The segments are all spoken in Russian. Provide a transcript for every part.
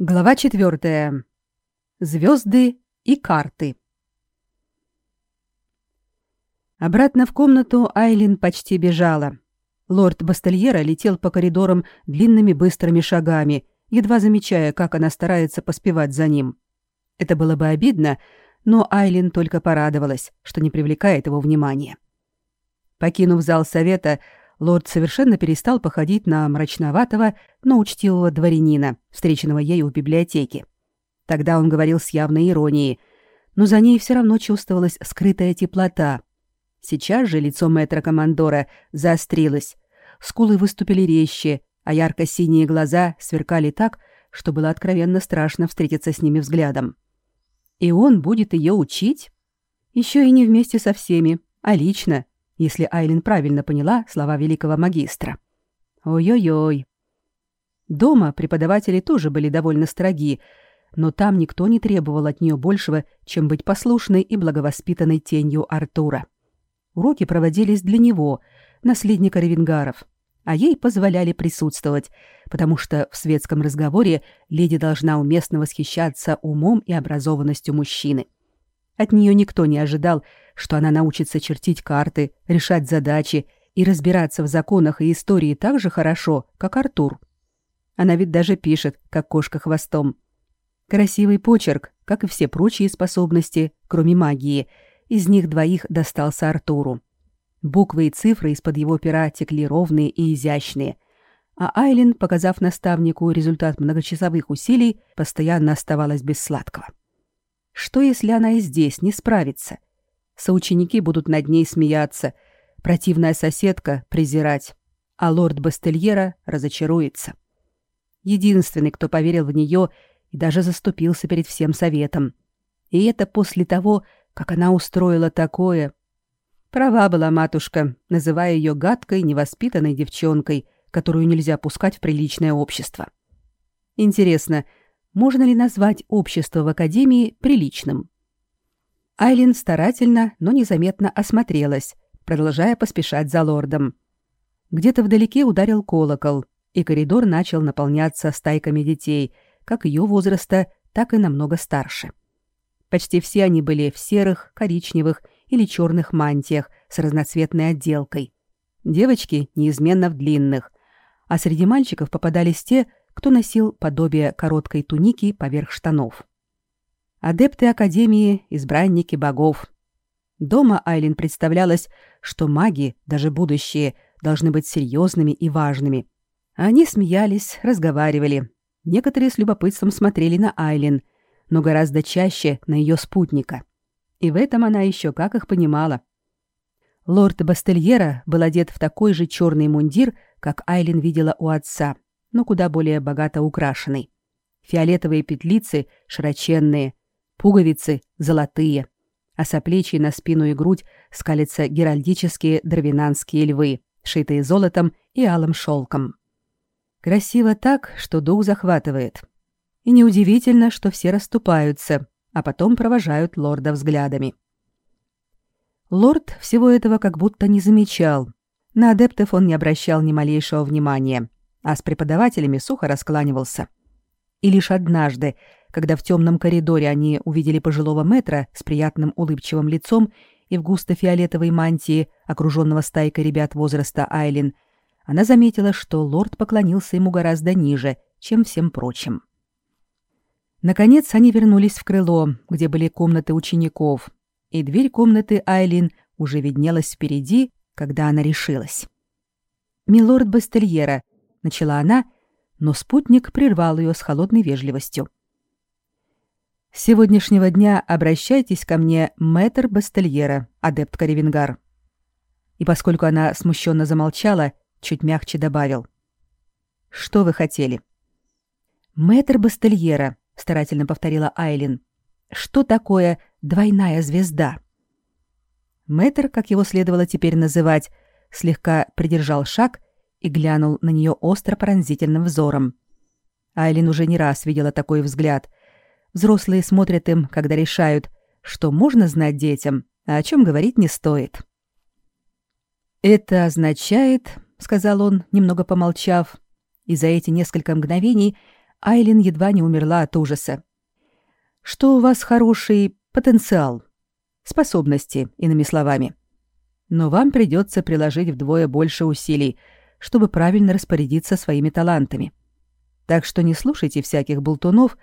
Глава четвертая. Звезды и карты. Обратно в комнату Айлин почти бежала. Лорд Бастельера летел по коридорам длинными быстрыми шагами, едва замечая, как она старается поспевать за ним. Это было бы обидно, но Айлин только порадовалась, что не привлекает его внимания. Покинув зал совета, лорд совершенно перестал походить на мрачноватого, но учтивого дворянина, встреченного ею в библиотеке. Тогда он говорил с явной иронией, но за ней все равно чувствовалась скрытая теплота. Сейчас же лицо мэтра-командора заострилось, скулы выступили резче, а ярко-синие глаза сверкали так, что было откровенно страшно встретиться с ними взглядом. И он будет ее учить? Еще и не вместе со всеми, а лично, если Айлин правильно поняла слова великого магистра. Ой-ой-ой. Дома преподаватели тоже были довольно строги, но там никто не требовал от нее большего, чем быть послушной и благовоспитанной тенью Артура. Уроки проводились для него, наследника Ревенгаров, а ей позволяли присутствовать, потому что в светском разговоре леди должна уместно восхищаться умом и образованностью мужчины. От нее никто не ожидал, что она научится чертить карты, решать задачи и разбираться в законах и истории так же хорошо, как Артур. Она ведь даже пишет, как кошка хвостом. Красивый почерк, как и все прочие способности, кроме магии, из них двоих достался Артуру. Буквы и цифры из-под его пера текли ровные и изящные, а Айлин, показав наставнику результат многочасовых усилий, постоянно оставалась без сладкого. Что, если она и здесь не справится? Соученики будут над ней смеяться, противная соседка презирать, а лорд Бастельера разочаруется. Единственный, кто поверил в нее и даже заступился перед всем советом. И это после того, как она устроила такое. Права была матушка, называя ее гадкой, невоспитанной девчонкой, которую нельзя пускать в приличное общество. Интересно, можно ли назвать общество в академии приличным. Айлин старательно, но незаметно осмотрелась, продолжая поспешать за лордом. Где-то вдалеке ударил колокол, и коридор начал наполняться стайками детей, как ее возраста, так и намного старше. Почти все они были в серых, коричневых или черных мантиях с разноцветной отделкой. Девочки неизменно в длинных, а среди мальчиков попадались те, кто носил подобие короткой туники поверх штанов. Адепты Академии, избранники богов. Дома Айлин представлялось, что маги, даже будущие, должны быть серьезными и важными. Они смеялись, разговаривали. Некоторые с любопытством смотрели на Айлин, но гораздо чаще на ее спутника. И в этом она еще как их понимала. Лорд Бастельера был одет в такой же черный мундир, как Айлин видела у отца – но куда более богато украшенный. Фиолетовые петлицы широченные, пуговицы золотые, а со плечи на спину и грудь скалятся геральдические дровинанские львы, шитые золотом и алым шелком. Красиво так, что дух захватывает. И неудивительно, что все расступаются, а потом провожают лорда взглядами. Лорд всего этого как будто не замечал. На адептов он не обращал ни малейшего внимания а с преподавателями сухо раскланивался. И лишь однажды, когда в темном коридоре они увидели пожилого метра с приятным улыбчивым лицом и в густо-фиолетовой мантии, окруженного стайкой ребят возраста Айлин, она заметила, что лорд поклонился ему гораздо ниже, чем всем прочим. Наконец они вернулись в крыло, где были комнаты учеников, и дверь комнаты Айлин уже виднелась впереди, когда она решилась. «Милорд Бастельера, — начала она, но спутник прервал ее с холодной вежливостью. «С сегодняшнего дня обращайтесь ко мне, мэтр Бастельера, адепт Каревенгар». И поскольку она смущенно замолчала, чуть мягче добавил. «Что вы хотели?» «Мэтр Бастельера», — старательно повторила Айлин. «Что такое двойная звезда?» Мэтр, как его следовало теперь называть, слегка придержал шаг и глянул на нее остро пронзительным взором. Айлин уже не раз видела такой взгляд. Взрослые смотрят им, когда решают, что можно знать детям, а о чем говорить не стоит. «Это означает», — сказал он, немного помолчав, и за эти несколько мгновений Айлин едва не умерла от ужаса. «Что у вас хороший потенциал, способности, иными словами. Но вам придется приложить вдвое больше усилий, чтобы правильно распорядиться своими талантами. Так что не слушайте всяких болтунов,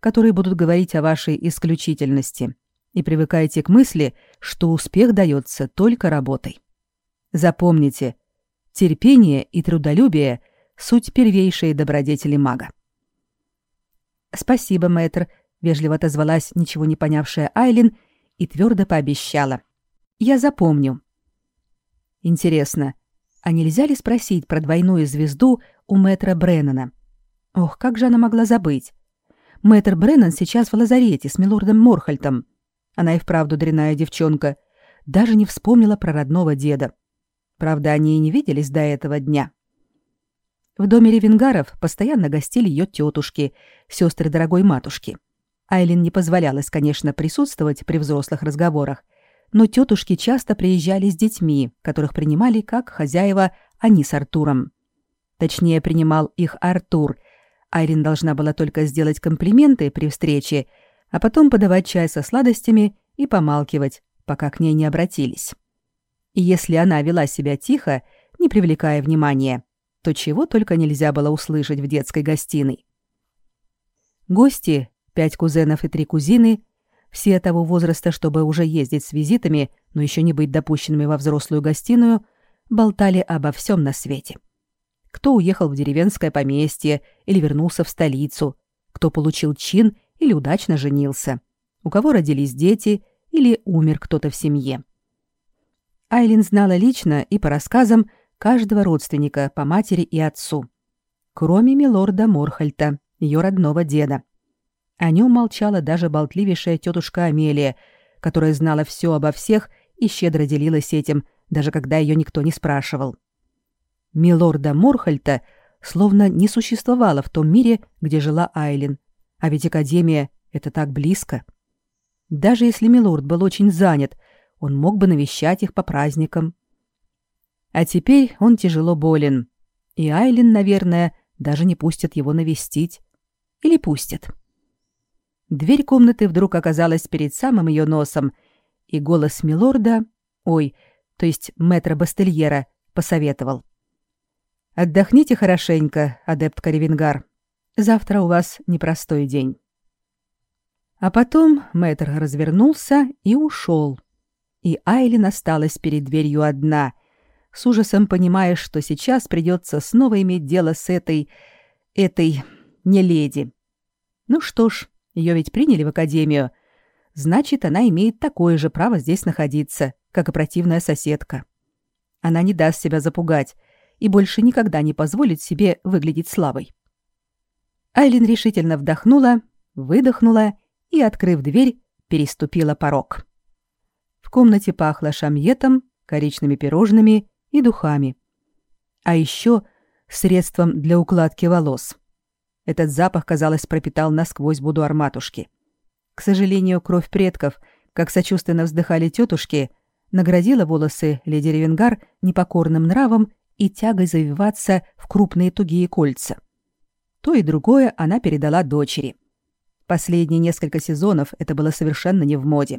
которые будут говорить о вашей исключительности, и привыкайте к мысли, что успех дается только работой. Запомните, терпение и трудолюбие – суть первейшие добродетели мага. «Спасибо, мэтр», — вежливо отозвалась ничего не понявшая Айлин и твердо пообещала. «Я запомню». Интересно, а нельзя ли спросить про двойную звезду у мэтра Бреннана? Ох, как же она могла забыть? Мэтр Бреннан сейчас в лазарете с милордом Морхальтом. Она и вправду дряная девчонка. Даже не вспомнила про родного деда. Правда, они и не виделись до этого дня. В доме Ревенгаров постоянно гостили ее тетушки, сестры дорогой матушки. Айлин не позволялось, конечно, присутствовать при взрослых разговорах, но тетушки часто приезжали с детьми, которых принимали как хозяева они с Артуром. Точнее, принимал их Артур. Айлин должна была только сделать комплименты при встрече, а потом подавать чай со сладостями и помалкивать, пока к ней не обратились. И если она вела себя тихо, не привлекая внимания, то чего только нельзя было услышать в детской гостиной. Гости, пять кузенов и три кузины, все того возраста, чтобы уже ездить с визитами, но еще не быть допущенными во взрослую гостиную, болтали обо всем на свете. Кто уехал в деревенское поместье или вернулся в столицу, кто получил чин или удачно женился, у кого родились дети или умер кто-то в семье. Айлин знала лично и по рассказам, каждого родственника по матери и отцу, кроме милорда Морхальта, ее родного деда. О нем молчала даже болтливейшая тетушка Амелия, которая знала все обо всех и щедро делилась этим, даже когда ее никто не спрашивал. Милорда Морхальта словно не существовало в том мире, где жила Айлин, а ведь Академия — это так близко. Даже если Милорд был очень занят, он мог бы навещать их по праздникам, а теперь он тяжело болен. И Айлин, наверное, даже не пустит его навестить. Или пустит. Дверь комнаты вдруг оказалась перед самым ее носом, и голос милорда, ой, то есть мэтра Бастельера, посоветовал. «Отдохните хорошенько, адепт Каревингар. Завтра у вас непростой день». А потом мэтр развернулся и ушел. И Айлин осталась перед дверью одна, с ужасом понимая, что сейчас придется снова иметь дело с этой... этой... не леди. Ну что ж, ее ведь приняли в академию. Значит, она имеет такое же право здесь находиться, как и противная соседка. Она не даст себя запугать и больше никогда не позволит себе выглядеть слабой. Айлин решительно вдохнула, выдохнула и, открыв дверь, переступила порог. В комнате пахло шамьетом, коричными пирожными и духами. А еще средством для укладки волос. Этот запах, казалось, пропитал насквозь будуар матушки. К сожалению, кровь предков, как сочувственно вздыхали тетушки, наградила волосы леди Ревенгар непокорным нравом и тягой завиваться в крупные тугие кольца. То и другое она передала дочери. Последние несколько сезонов это было совершенно не в моде.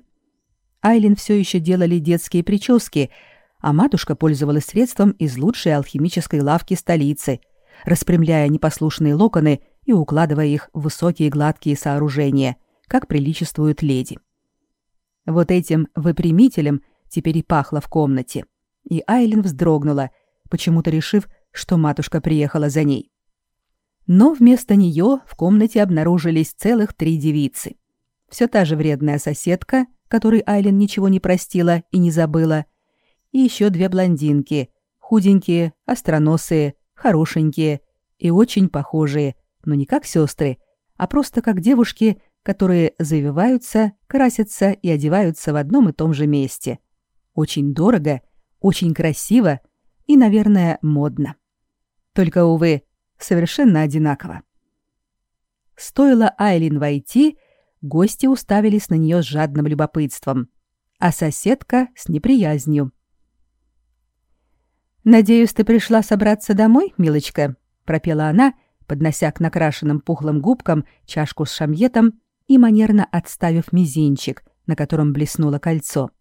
Айлин все еще делали детские прически, а матушка пользовалась средством из лучшей алхимической лавки столицы, распрямляя непослушные локоны и укладывая их в высокие гладкие сооружения, как приличествуют леди. Вот этим выпрямителем теперь и пахло в комнате, и Айлин вздрогнула, почему-то решив, что матушка приехала за ней. Но вместо нее в комнате обнаружились целых три девицы. Все та же вредная соседка, которой Айлин ничего не простила и не забыла, и еще две блондинки, худенькие, остроносые, хорошенькие и очень похожие, но не как сестры, а просто как девушки, которые завиваются, красятся и одеваются в одном и том же месте. Очень дорого, очень красиво и, наверное, модно. Только, увы, совершенно одинаково. Стоило Айлин войти, гости уставились на нее с жадным любопытством, а соседка — с неприязнью. «Надеюсь, ты пришла собраться домой, милочка?» — пропела она, поднося к накрашенным пухлым губкам чашку с шамьетом и манерно отставив мизинчик, на котором блеснуло кольцо.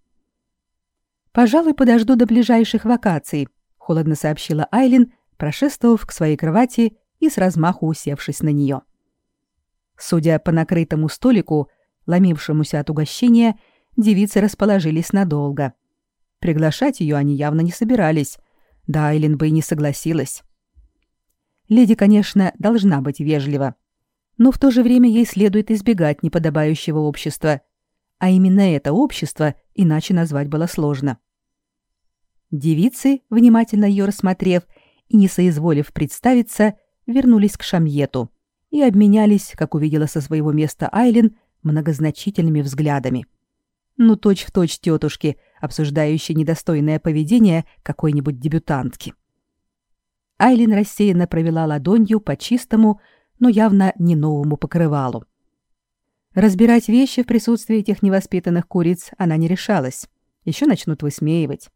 «Пожалуй, подожду до ближайших вакаций», — холодно сообщила Айлин, прошествовав к своей кровати и с размаху усевшись на нее. Судя по накрытому столику, ломившемуся от угощения, девицы расположились надолго. Приглашать ее они явно не собирались, да Айлин бы и не согласилась. Леди, конечно, должна быть вежлива, но в то же время ей следует избегать неподобающего общества, а именно это общество иначе назвать было сложно. Девицы, внимательно ее рассмотрев и не соизволив представиться, вернулись к Шамьету и обменялись, как увидела со своего места Айлин, многозначительными взглядами. Ну, точь-в-точь точь тетушки, обсуждающие недостойное поведение какой-нибудь дебютантки. Айлин рассеянно провела ладонью по чистому, но явно не новому покрывалу. Разбирать вещи в присутствии этих невоспитанных куриц она не решалась. Еще начнут высмеивать.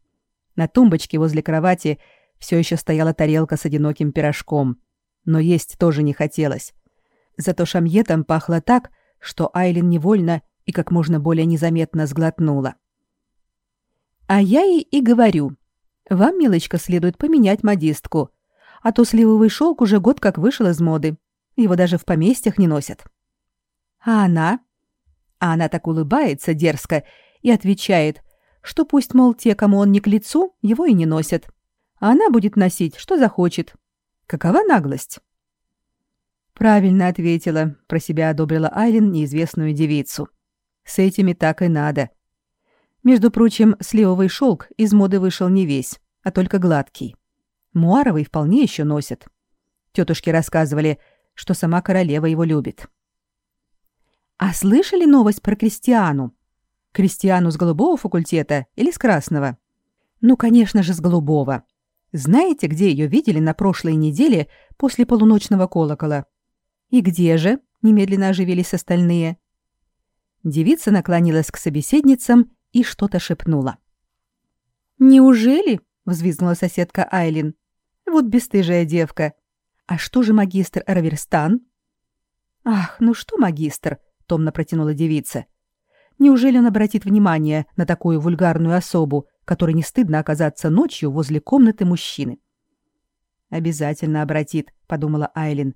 На тумбочке возле кровати все еще стояла тарелка с одиноким пирожком. Но есть тоже не хотелось. Зато шамьетом пахло так, что Айлин невольно и как можно более незаметно сглотнула. «А я ей и говорю. Вам, милочка, следует поменять модистку а то сливовый шелк уже год как вышел из моды. Его даже в поместьях не носят. А она? А она так улыбается дерзко и отвечает, что пусть, мол, те, кому он не к лицу, его и не носят. А она будет носить, что захочет. Какова наглость? Правильно ответила, про себя одобрила Айлин неизвестную девицу. С этими так и надо. Между прочим, сливовый шелк из моды вышел не весь, а только гладкий. Муаровый вполне еще носит. Тетушки рассказывали, что сама королева его любит. А слышали новость про Кристиану? Кристиану с голубого факультета или с красного? Ну, конечно же, с голубого. Знаете, где ее видели на прошлой неделе после полуночного колокола? И где же? Немедленно оживились остальные. Девица наклонилась к собеседницам и что-то шепнула. «Неужели?» — взвизгнула соседка Айлин. Вот бесстыжая девка. А что же магистр Раверстан? Ах, ну что магистр? томно протянула девица. Неужели он обратит внимание на такую вульгарную особу, которой не стыдно оказаться ночью возле комнаты мужчины? Обязательно обратит, подумала Айлин.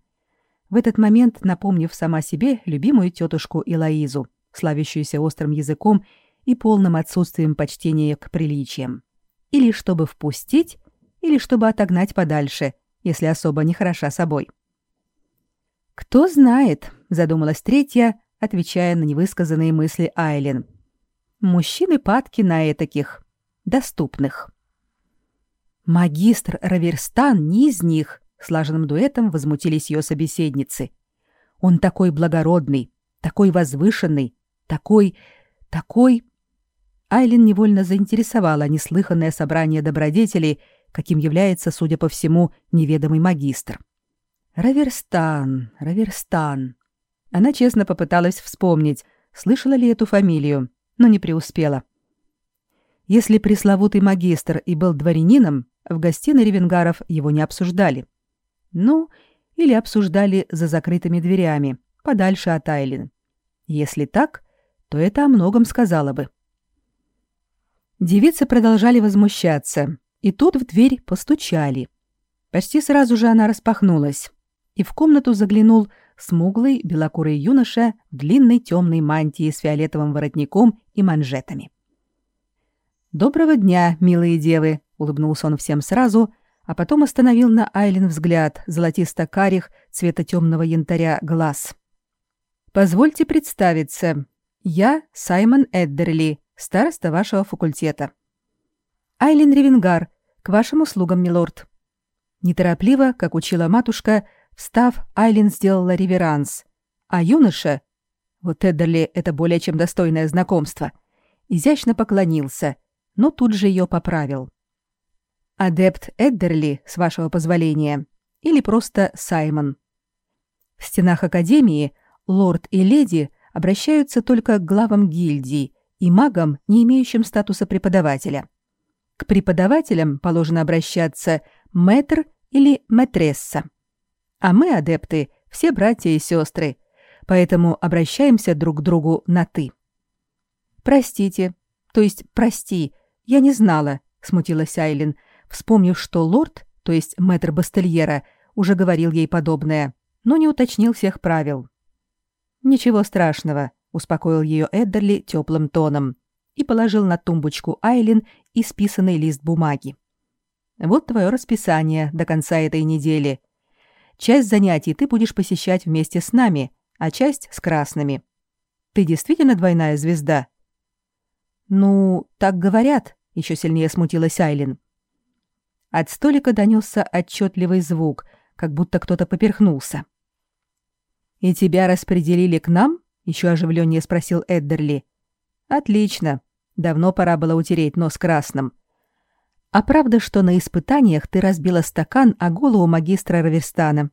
В этот момент напомнив сама себе любимую тетушку Илаизу, славящуюся острым языком и полным отсутствием почтения к приличиям. Или чтобы впустить, или чтобы отогнать подальше, если особо не хороша собой. «Кто знает», — задумалась третья, отвечая на невысказанные мысли Айлен. «Мужчины падки на этаких, доступных». «Магистр Раверстан не из них», — слаженным дуэтом возмутились ее собеседницы. «Он такой благородный, такой возвышенный, такой... такой...» Айлин невольно заинтересовала неслыханное собрание добродетелей, каким является, судя по всему, неведомый магистр. Раверстан, Раверстан. Она честно попыталась вспомнить, слышала ли эту фамилию, но не преуспела. Если пресловутый магистр и был дворянином, в гостиной Ревенгаров его не обсуждали. Ну, или обсуждали за закрытыми дверями, подальше от Айлин. Если так, то это о многом сказала бы. Девицы продолжали возмущаться, и тут в дверь постучали. Почти сразу же она распахнулась, и в комнату заглянул смуглый белокурый юноша в длинной темной мантии с фиолетовым воротником и манжетами. «Доброго дня, милые девы!» — улыбнулся он всем сразу, а потом остановил на Айлин взгляд золотисто-карих цвета темного янтаря глаз. «Позвольте представиться. Я Саймон Эддерли, староста вашего факультета. Айлин Ревенгар, к вашим услугам, милорд. Неторопливо, как учила матушка, встав, Айлин сделала реверанс, а юноша, вот Эддерли это более чем достойное знакомство, изящно поклонился, но тут же ее поправил. Адепт Эддерли, с вашего позволения, или просто Саймон. В стенах академии лорд и леди обращаются только к главам гильдии и магам, не имеющим статуса преподавателя. К преподавателям положено обращаться мэтр или мэтресса. А мы, адепты, все братья и сестры, поэтому обращаемся друг к другу на «ты». «Простите, то есть прости, я не знала», — смутилась Айлин, вспомнив, что лорд, то есть мэтр Бастельера, уже говорил ей подобное, но не уточнил всех правил. «Ничего страшного», — успокоил ее Эддерли теплым тоном и положил на тумбочку Айлин исписанный лист бумаги. «Вот твое расписание до конца этой недели. Часть занятий ты будешь посещать вместе с нами, а часть — с красными. Ты действительно двойная звезда?» «Ну, так говорят», — еще сильнее смутилась Айлин. От столика донесся отчетливый звук, как будто кто-то поперхнулся. «И тебя распределили к нам?» — еще оживленнее спросил Эддерли. «Отлично. Давно пора было утереть нос красным. А правда, что на испытаниях ты разбила стакан о голову магистра Раверстана?»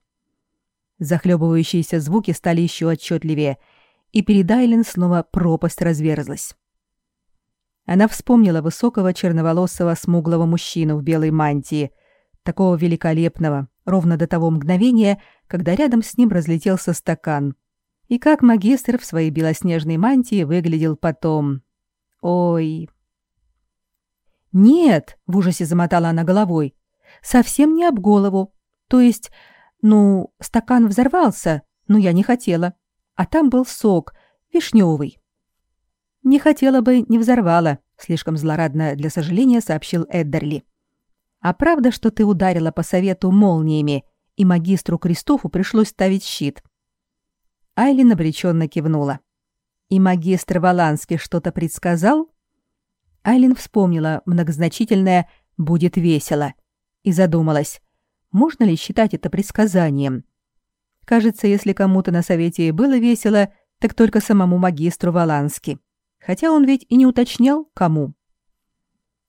Захлебывающиеся звуки стали еще отчетливее, и перед Айлен снова пропасть разверзлась. Она вспомнила высокого черноволосого смуглого мужчину в белой мантии, такого великолепного, ровно до того мгновения, когда рядом с ним разлетелся стакан. И как магистр в своей белоснежной мантии выглядел потом. Ой. Нет, в ужасе замотала она головой. Совсем не об голову. То есть, ну, стакан взорвался, но я не хотела. А там был сок, вишневый. Не хотела бы, не взорвала, слишком злорадно для сожаления сообщил Эддерли. А правда, что ты ударила по совету молниями, и магистру Кристофу пришлось ставить щит? Айлин обреченно кивнула. И магистр Валанский что-то предсказал? Айлин вспомнила многозначительное «будет весело» и задумалась, можно ли считать это предсказанием. Кажется, если кому-то на совете и было весело, так только самому магистру Валански. Хотя он ведь и не уточнял, кому.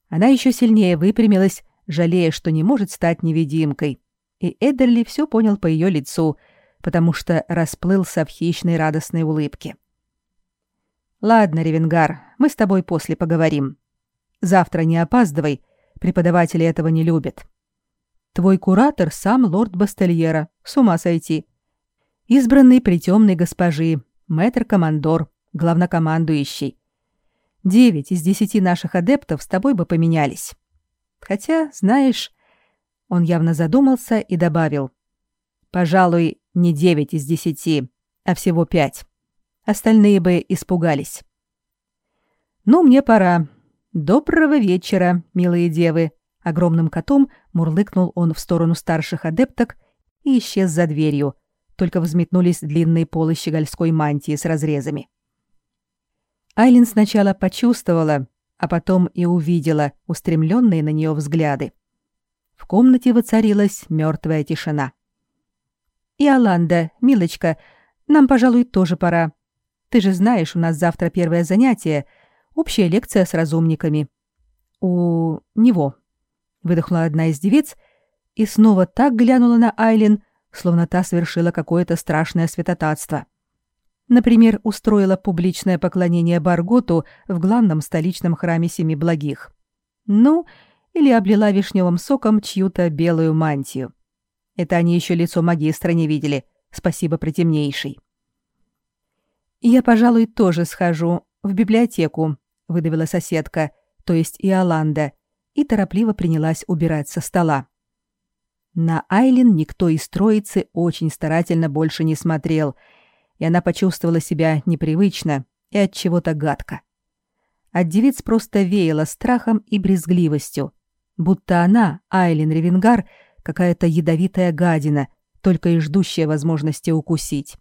Она еще сильнее выпрямилась жалея, что не может стать невидимкой. И Эдерли все понял по ее лицу, потому что расплылся в хищной радостной улыбке. «Ладно, Ревенгар, мы с тобой после поговорим. Завтра не опаздывай, преподаватели этого не любят. Твой куратор сам лорд Бастельера, с ума сойти. Избранный при госпожи, мэтр-командор, главнокомандующий. Девять из десяти наших адептов с тобой бы поменялись. Хотя, знаешь, он явно задумался и добавил. Пожалуй, не девять из десяти, а всего пять. Остальные бы испугались. Ну, мне пора. Доброго вечера, милые девы. Огромным котом мурлыкнул он в сторону старших адепток и исчез за дверью. Только взметнулись длинные полы щегольской мантии с разрезами. Айлин сначала почувствовала, а потом и увидела устремленные на нее взгляды. В комнате воцарилась мертвая тишина. «Иоланда, милочка, нам, пожалуй, тоже пора. Ты же знаешь, у нас завтра первое занятие, общая лекция с разумниками». «У него», — выдохнула одна из девиц и снова так глянула на Айлин, словно та совершила какое-то страшное святотатство. — Например, устроила публичное поклонение Барготу в главном столичном храме Семи Благих. Ну, или облила вишневым соком чью-то белую мантию. Это они еще лицо магистра не видели. Спасибо, притемнейший. «Я, пожалуй, тоже схожу в библиотеку», — выдавила соседка, то есть Иоланда, и торопливо принялась убирать со стола. На Айлин никто из троицы очень старательно больше не смотрел — и она почувствовала себя непривычно и от чего-то гадко. От девиц просто веяло страхом и брезгливостью, будто она, Айлин Ревенгар, какая-то ядовитая гадина, только и ждущая возможности укусить.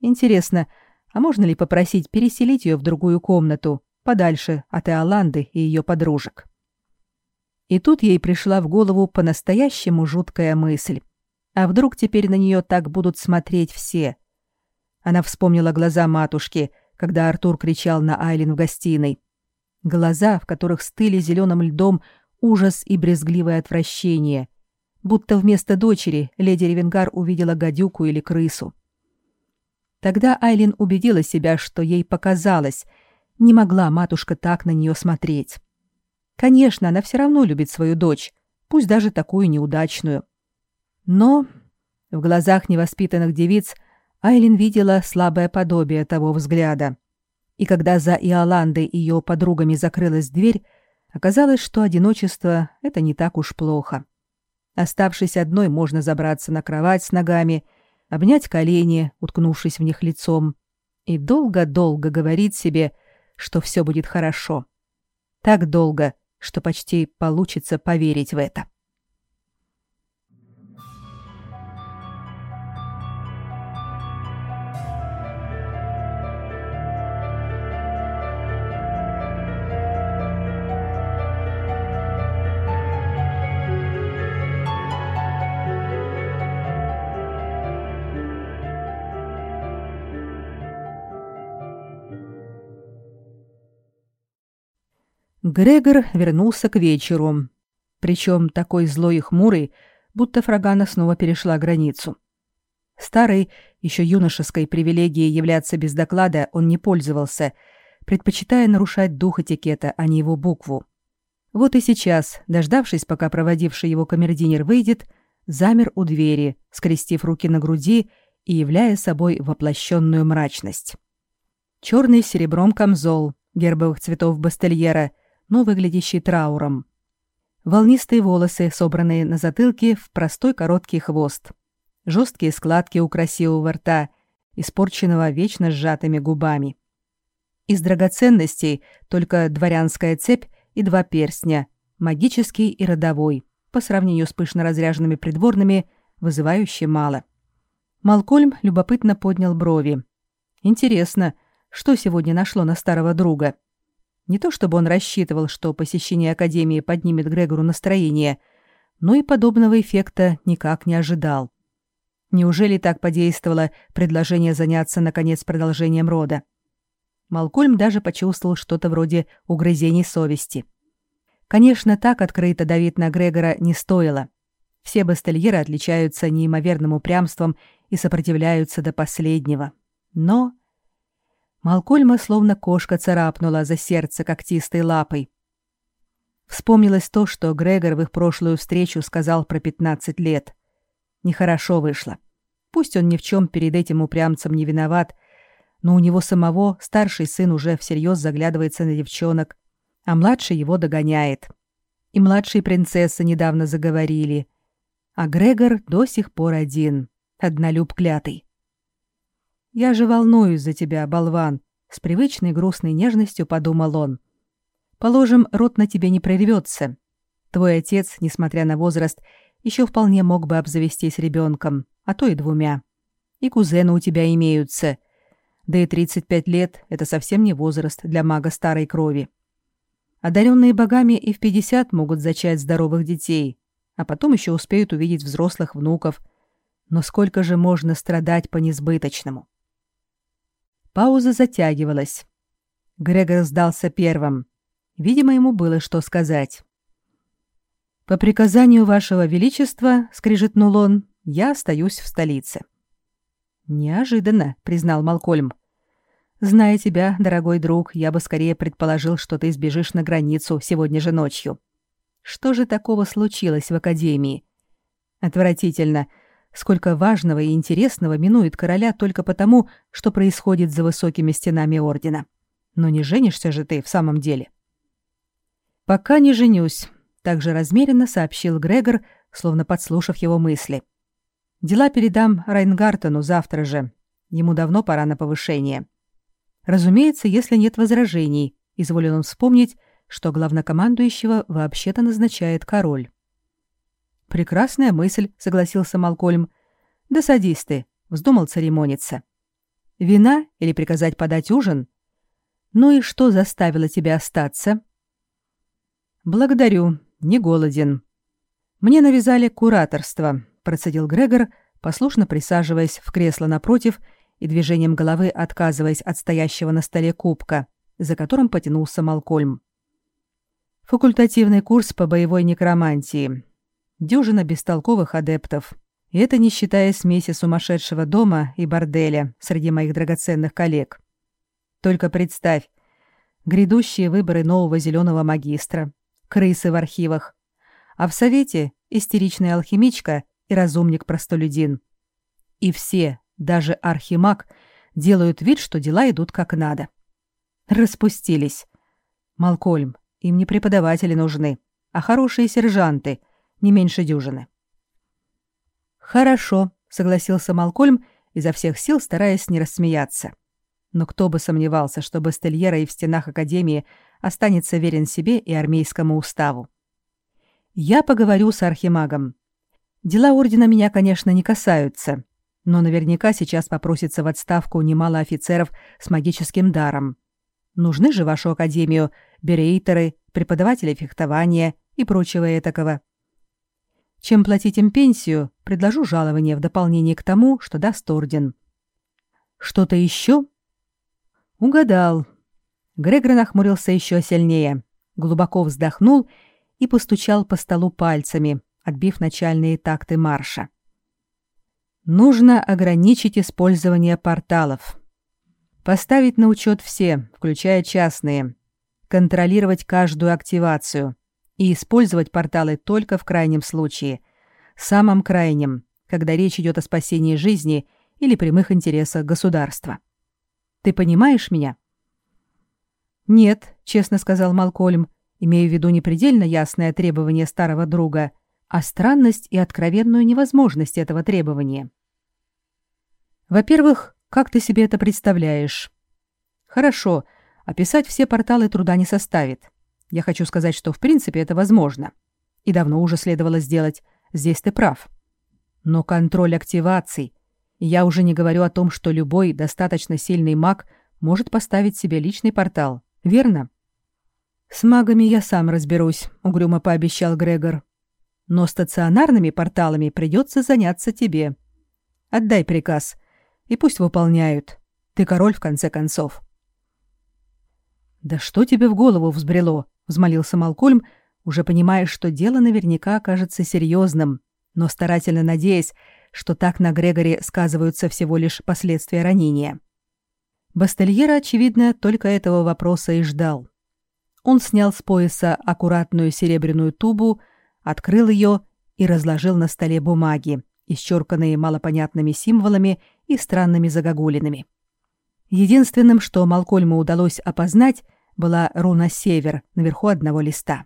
Интересно, а можно ли попросить переселить ее в другую комнату, подальше от Иоланды и ее подружек? И тут ей пришла в голову по-настоящему жуткая мысль. А вдруг теперь на нее так будут смотреть все? Она вспомнила глаза матушки, когда Артур кричал на Айлин в гостиной. Глаза, в которых стыли зеленым льдом ужас и брезгливое отвращение. Будто вместо дочери леди Ревенгар увидела гадюку или крысу. Тогда Айлин убедила себя, что ей показалось. Не могла матушка так на нее смотреть. Конечно, она все равно любит свою дочь, пусть даже такую неудачную. Но В глазах невоспитанных девиц Айлин видела слабое подобие того взгляда. И когда за Иоландой и ее подругами закрылась дверь, оказалось, что одиночество — это не так уж плохо. Оставшись одной, можно забраться на кровать с ногами, обнять колени, уткнувшись в них лицом, и долго-долго говорить себе, что все будет хорошо. Так долго, что почти получится поверить в это. Грегор вернулся к вечеру. Причем такой злой и хмурый, будто Фрагана снова перешла границу. Старой, еще юношеской привилегией являться без доклада он не пользовался, предпочитая нарушать дух этикета, а не его букву. Вот и сейчас, дождавшись, пока проводивший его камердинер выйдет, замер у двери, скрестив руки на груди и являя собой воплощенную мрачность. Черный с серебром камзол, гербовых цветов бастельера — но выглядящий трауром. Волнистые волосы, собранные на затылке в простой короткий хвост. Жесткие складки у красивого рта, испорченного вечно сжатыми губами. Из драгоценностей только дворянская цепь и два перстня, магический и родовой, по сравнению с пышно разряженными придворными, вызывающе мало. Малкольм любопытно поднял брови. Интересно, что сегодня нашло на старого друга? Не то чтобы он рассчитывал, что посещение Академии поднимет Грегору настроение, но и подобного эффекта никак не ожидал. Неужели так подействовало предложение заняться, наконец, продолжением рода? Малкольм даже почувствовал что-то вроде угрызений совести. Конечно, так открыто давить на Грегора не стоило. Все бастельеры отличаются неимоверным упрямством и сопротивляются до последнего. Но Малкольма словно кошка царапнула за сердце когтистой лапой. Вспомнилось то, что Грегор в их прошлую встречу сказал про 15 лет. Нехорошо вышло. Пусть он ни в чем перед этим упрямцем не виноват, но у него самого старший сын уже всерьез заглядывается на девчонок, а младший его догоняет. И младшие принцессы недавно заговорили. А Грегор до сих пор один, однолюб клятый. Я же волнуюсь за тебя, болван, с привычной грустной нежностью подумал он. Положим, рот на тебе не прорвется. Твой отец, несмотря на возраст, еще вполне мог бы обзавестись ребенком, а то и двумя. И кузены у тебя имеются. Да и 35 лет — это совсем не возраст для мага старой крови. Одаренные богами и в 50 могут зачать здоровых детей, а потом еще успеют увидеть взрослых внуков. Но сколько же можно страдать по несбыточному? Пауза затягивалась. Грегор сдался первым. Видимо, ему было что сказать. «По приказанию вашего величества, — скрижетнул он, — я остаюсь в столице». «Неожиданно», — признал Малкольм. «Зная тебя, дорогой друг, я бы скорее предположил, что ты сбежишь на границу сегодня же ночью. Что же такого случилось в Академии? Отвратительно, сколько важного и интересного минует короля только потому, что происходит за высокими стенами ордена. Но не женишься же ты в самом деле. Пока не женюсь, также размеренно сообщил Грегор, словно подслушав его мысли. Дела передам Райнгартену завтра же. Ему давно пора на повышение. Разумеется, если нет возражений, изволил он вспомнить, что главнокомандующего вообще-то назначает король. Прекрасная мысль, согласился Малкольм. Да садись ты, вздумал церемониться. Вина или приказать подать ужин? Ну и что заставило тебя остаться? Благодарю, не голоден. Мне навязали кураторство, процедил Грегор, послушно присаживаясь в кресло напротив и движением головы отказываясь от стоящего на столе кубка, за которым потянулся Малкольм. Факультативный курс по боевой некромантии дюжина бестолковых адептов. И это не считая смеси сумасшедшего дома и борделя среди моих драгоценных коллег. Только представь, грядущие выборы нового зеленого магистра, крысы в архивах, а в совете истеричная алхимичка и разумник-простолюдин. И все, даже архимаг, делают вид, что дела идут как надо. Распустились. Малкольм, им не преподаватели нужны, а хорошие сержанты, не меньше дюжины. Хорошо, согласился Малкольм, изо всех сил стараясь не рассмеяться. Но кто бы сомневался, что Бастельера и в стенах Академии останется верен себе и армейскому уставу. Я поговорю с архимагом. Дела ордена меня, конечно, не касаются, но наверняка сейчас попросится в отставку немало офицеров с магическим даром. Нужны же вашу академию берейтеры, преподаватели фехтования и прочего этакого. Чем платить им пенсию, предложу жалование в дополнение к тому, что даст орден. Что-то еще? Угадал. Грегор нахмурился еще сильнее, глубоко вздохнул и постучал по столу пальцами, отбив начальные такты марша. Нужно ограничить использование порталов. Поставить на учет все, включая частные. Контролировать каждую активацию и использовать порталы только в крайнем случае, самом крайнем, когда речь идет о спасении жизни или прямых интересах государства. Ты понимаешь меня? Нет, честно сказал Малкольм, имея в виду не предельно ясное требование старого друга, а странность и откровенную невозможность этого требования. Во-первых, как ты себе это представляешь? Хорошо, описать все порталы труда не составит. Я хочу сказать, что в принципе это возможно. И давно уже следовало сделать. Здесь ты прав. Но контроль активаций. Я уже не говорю о том, что любой достаточно сильный маг может поставить себе личный портал. Верно? С магами я сам разберусь, угрюмо пообещал Грегор. Но стационарными порталами придется заняться тебе. Отдай приказ, и пусть выполняют. Ты король в конце концов. Да что тебе в голову взбрело? взмолился Малкольм, уже понимая, что дело наверняка окажется серьезным, но старательно надеясь, что так на Грегоре сказываются всего лишь последствия ранения. Бастельера, очевидно, только этого вопроса и ждал. Он снял с пояса аккуратную серебряную тубу, открыл ее и разложил на столе бумаги, исчерканные малопонятными символами и странными загогулинами. Единственным, что Малкольму удалось опознать, была руна «Север» наверху одного листа.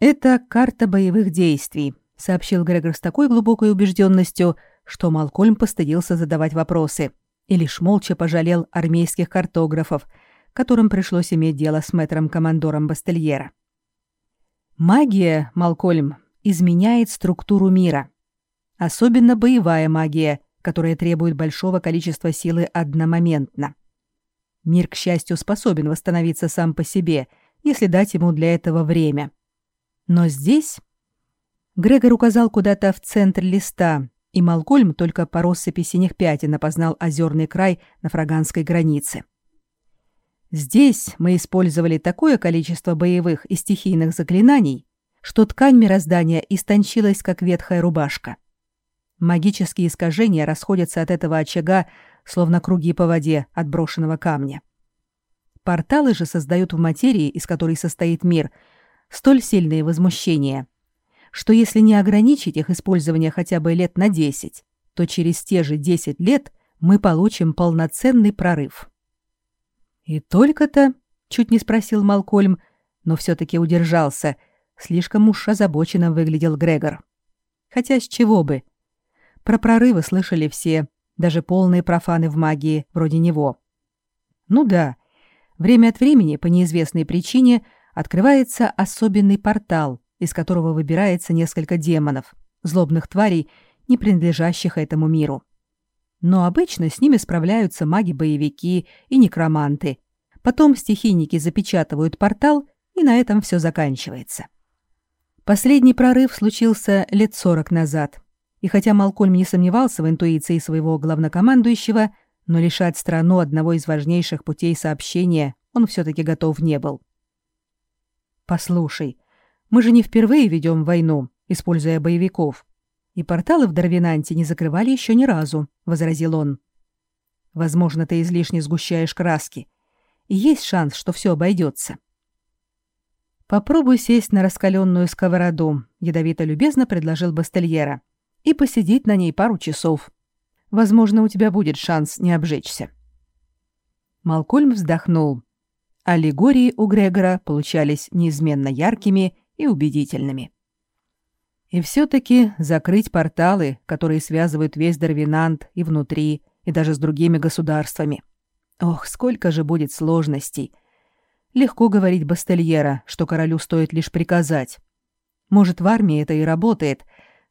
«Это карта боевых действий», — сообщил Грегор с такой глубокой убежденностью, что Малкольм постыдился задавать вопросы и лишь молча пожалел армейских картографов, которым пришлось иметь дело с мэтром-командором Бастельера. «Магия, Малкольм, изменяет структуру мира. Особенно боевая магия, которая требует большого количества силы одномоментно. Мир, к счастью, способен восстановиться сам по себе, если дать ему для этого время. Но здесь... Грегор указал куда-то в центр листа, и Малкольм только по россыпи синих пятен опознал озерный край на фраганской границе. Здесь мы использовали такое количество боевых и стихийных заклинаний, что ткань мироздания истончилась, как ветхая рубашка. Магические искажения расходятся от этого очага словно круги по воде от брошенного камня. Порталы же создают в материи, из которой состоит мир, столь сильные возмущения, что если не ограничить их использование хотя бы лет на 10, то через те же 10 лет мы получим полноценный прорыв. И только-то, чуть не спросил Малкольм, но все-таки удержался, слишком уж озабоченно выглядел Грегор. Хотя с чего бы? Про прорывы слышали все, даже полные профаны в магии, вроде него. Ну да, время от времени, по неизвестной причине, открывается особенный портал, из которого выбирается несколько демонов, злобных тварей, не принадлежащих этому миру. Но обычно с ними справляются маги-боевики и некроманты. Потом стихийники запечатывают портал, и на этом все заканчивается. Последний прорыв случился лет сорок назад, и хотя Малкольм не сомневался в интуиции своего главнокомандующего, но лишать страну одного из важнейших путей сообщения он все-таки готов не был. «Послушай, мы же не впервые ведем войну, используя боевиков, и порталы в Дарвинанте не закрывали еще ни разу», — возразил он. «Возможно, ты излишне сгущаешь краски, и есть шанс, что все обойдется». «Попробуй сесть на раскаленную сковороду», — ядовито-любезно предложил Бастельера и посидеть на ней пару часов. Возможно, у тебя будет шанс не обжечься. Малкольм вздохнул. Аллегории у Грегора получались неизменно яркими и убедительными. И все-таки закрыть порталы, которые связывают весь Дарвинант и внутри, и даже с другими государствами. Ох, сколько же будет сложностей. Легко говорить Бастельера, что королю стоит лишь приказать. Может, в армии это и работает,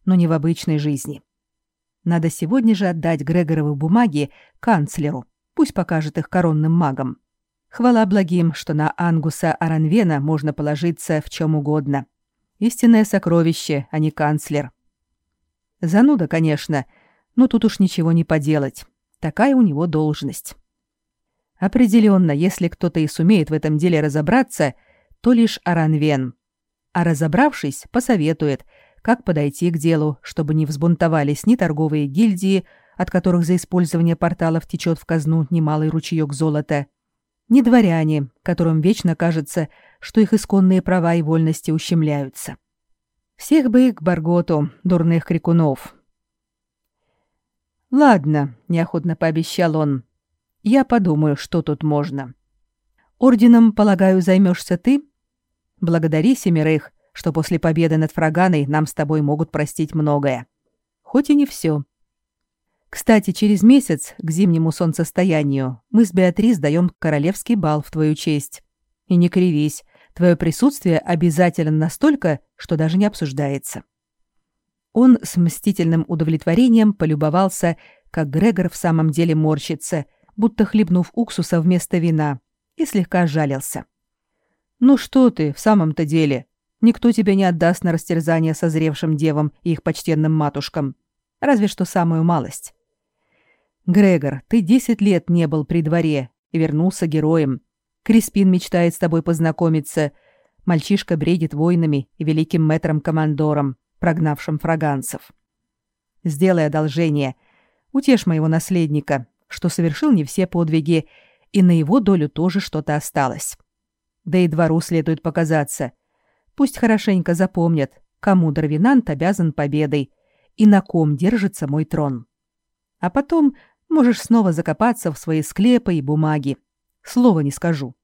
но не в обычной жизни. Надо сегодня же отдать Грегоровы бумаги канцлеру. Пусть покажет их коронным магам. Хвала благим, что на Ангуса Аранвена можно положиться в чем угодно. Истинное сокровище, а не канцлер. Зануда, конечно, но тут уж ничего не поделать. Такая у него должность. Определенно, если кто-то и сумеет в этом деле разобраться, то лишь Аранвен. А разобравшись, посоветует, как подойти к делу, чтобы не взбунтовались ни торговые гильдии, от которых за использование порталов течет в казну немалый ручеек золота, ни дворяне, которым вечно кажется, что их исконные права и вольности ущемляются. Всех бы их к Барготу, дурных крикунов. «Ладно», — неохотно пообещал он, — «я подумаю, что тут можно. Орденом, полагаю, займешься ты? Благодари семерых, что после победы над Фраганой нам с тобой могут простить многое. Хоть и не все. Кстати, через месяц, к зимнему солнцестоянию, мы с Беатрис даем королевский бал в твою честь. И не кривись, твое присутствие обязательно настолько, что даже не обсуждается». Он с мстительным удовлетворением полюбовался, как Грегор в самом деле морщится, будто хлебнув уксуса вместо вина, и слегка жалился. «Ну что ты, в самом-то деле? Никто тебя не отдаст на растерзание созревшим девам и их почтенным матушкам. Разве что самую малость. Грегор, ты десять лет не был при дворе и вернулся героем. Криспин мечтает с тобой познакомиться. Мальчишка бредит войнами и великим мэтром-командором, прогнавшим фраганцев. Сделай одолжение. Утешь моего наследника, что совершил не все подвиги, и на его долю тоже что-то осталось. Да и двору следует показаться. Пусть хорошенько запомнят, кому Дарвинант обязан победой и на ком держится мой трон. А потом Можешь снова закопаться в свои склепы и бумаги. Слова не скажу.